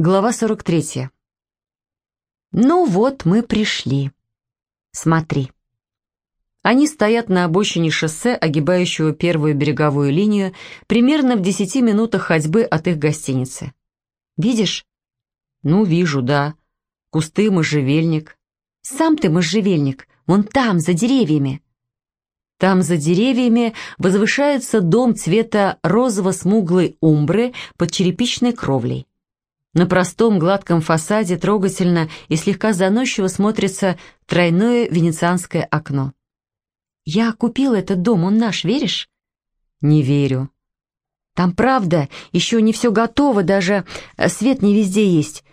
Глава 43. Ну вот, мы пришли. Смотри. Они стоят на обочине шоссе, огибающего первую береговую линию, примерно в десяти минутах ходьбы от их гостиницы. Видишь? Ну, вижу, да. Кусты, можжевельник. Сам ты можжевельник, вон там, за деревьями. Там за деревьями возвышается дом цвета розово-смуглой умбры под черепичной кровлей. На простом гладком фасаде трогательно и слегка заносчиво смотрится тройное венецианское окно. «Я купила этот дом, он наш, веришь?» «Не верю». «Там правда, еще не все готово, даже э, свет не везде есть.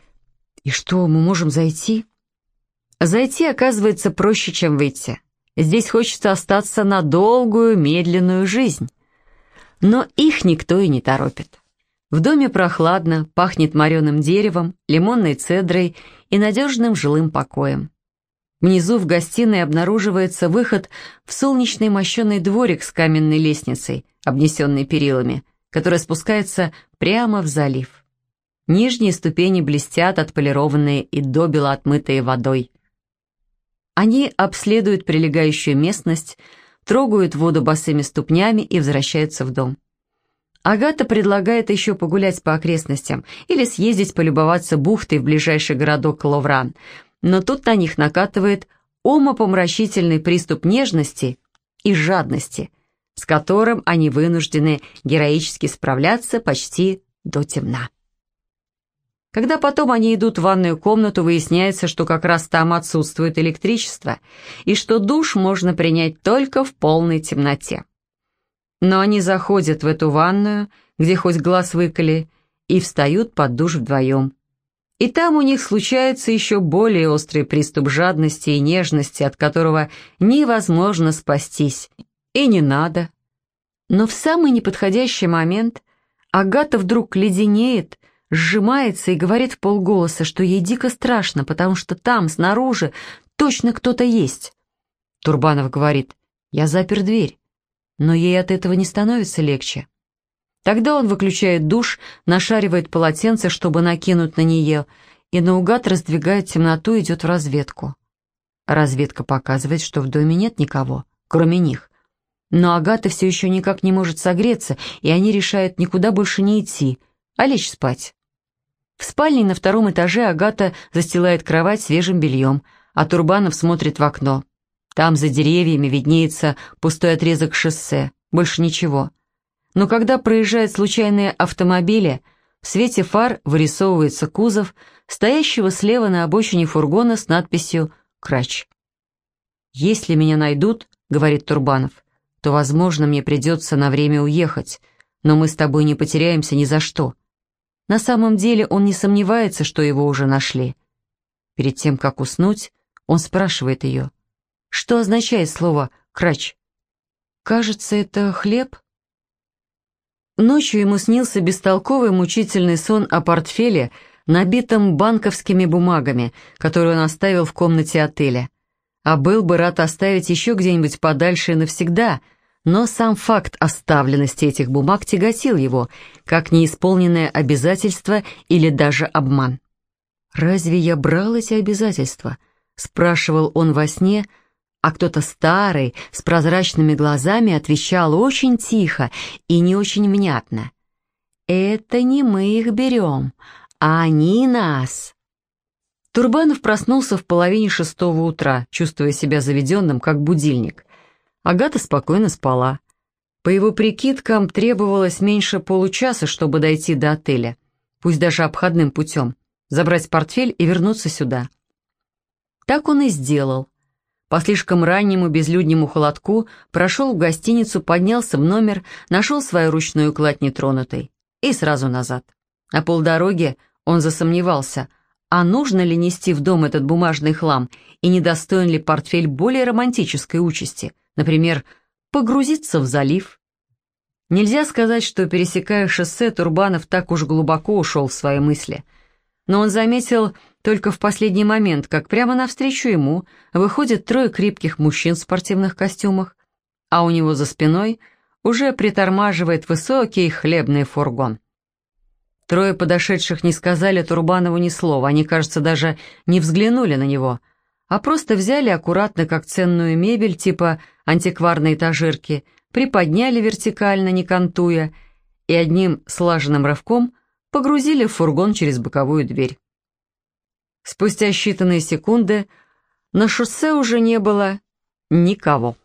И что, мы можем зайти?» «Зайти, оказывается, проще, чем выйти. Здесь хочется остаться на долгую, медленную жизнь. Но их никто и не торопит». В доме прохладно, пахнет мореным деревом, лимонной цедрой и надежным жилым покоем. Внизу в гостиной обнаруживается выход в солнечный мощеный дворик с каменной лестницей, обнесенной перилами, которая спускается прямо в залив. Нижние ступени блестят, отполированные и добело отмытые водой. Они обследуют прилегающую местность, трогают воду босыми ступнями и возвращаются в дом. Агата предлагает еще погулять по окрестностям или съездить полюбоваться бухтой в ближайший городок Ловран, но тут на них накатывает умопомрачительный приступ нежности и жадности, с которым они вынуждены героически справляться почти до темна. Когда потом они идут в ванную комнату, выясняется, что как раз там отсутствует электричество, и что душ можно принять только в полной темноте. Но они заходят в эту ванную, где хоть глаз выколи, и встают под душ вдвоем. И там у них случается еще более острый приступ жадности и нежности, от которого невозможно спастись. И не надо. Но в самый неподходящий момент Агата вдруг леденеет, сжимается и говорит в полголоса, что ей дико страшно, потому что там, снаружи, точно кто-то есть. Турбанов говорит, я запер дверь но ей от этого не становится легче. Тогда он выключает душ, нашаривает полотенце, чтобы накинуть на нее, и наугад раздвигает темноту и идет в разведку. Разведка показывает, что в доме нет никого, кроме них. Но Агата все еще никак не может согреться, и они решают никуда больше не идти, а лечь спать. В спальне на втором этаже Агата застилает кровать свежим бельем, а Турбанов смотрит в окно. Там за деревьями виднеется пустой отрезок шоссе, больше ничего. Но когда проезжают случайные автомобили, в свете фар вырисовывается кузов, стоящего слева на обочине фургона с надписью «Крач». «Если меня найдут», — говорит Турбанов, — «то, возможно, мне придется на время уехать, но мы с тобой не потеряемся ни за что». На самом деле он не сомневается, что его уже нашли. Перед тем, как уснуть, он спрашивает ее, что означает слово «крач»? Кажется, это хлеб? Ночью ему снился бестолковый мучительный сон о портфеле, набитом банковскими бумагами, который он оставил в комнате отеля. А был бы рад оставить еще где-нибудь подальше и навсегда, но сам факт оставленности этих бумаг тяготил его, как неисполненное обязательство или даже обман. «Разве я брал эти обязательства?» — спрашивал он во сне, — а кто-то старый, с прозрачными глазами отвечал очень тихо и не очень внятно. «Это не мы их берем, а они нас». Турбанов проснулся в половине шестого утра, чувствуя себя заведенным, как будильник. Агата спокойно спала. По его прикидкам, требовалось меньше получаса, чтобы дойти до отеля, пусть даже обходным путем, забрать портфель и вернуться сюда. Так он и сделал. По слишком раннему безлюднему холодку прошел в гостиницу, поднялся в номер, нашел свою ручную кладь нетронутой и сразу назад. На полдороги он засомневался, а нужно ли нести в дом этот бумажный хлам и недостоин ли портфель более романтической участи, например, погрузиться в залив. Нельзя сказать, что, пересекая шоссе, Турбанов так уж глубоко ушел в свои мысли. Но он заметил только в последний момент, как прямо навстречу ему выходят трое крепких мужчин в спортивных костюмах, а у него за спиной уже притормаживает высокий хлебный фургон. Трое подошедших не сказали Турбанову ни слова, они, кажется, даже не взглянули на него, а просто взяли аккуратно, как ценную мебель, типа антикварной этажерки, приподняли вертикально, не кантуя, и одним слаженным рывком погрузили в фургон через боковую дверь. Спустя считанные секунды на шоссе уже не было никого.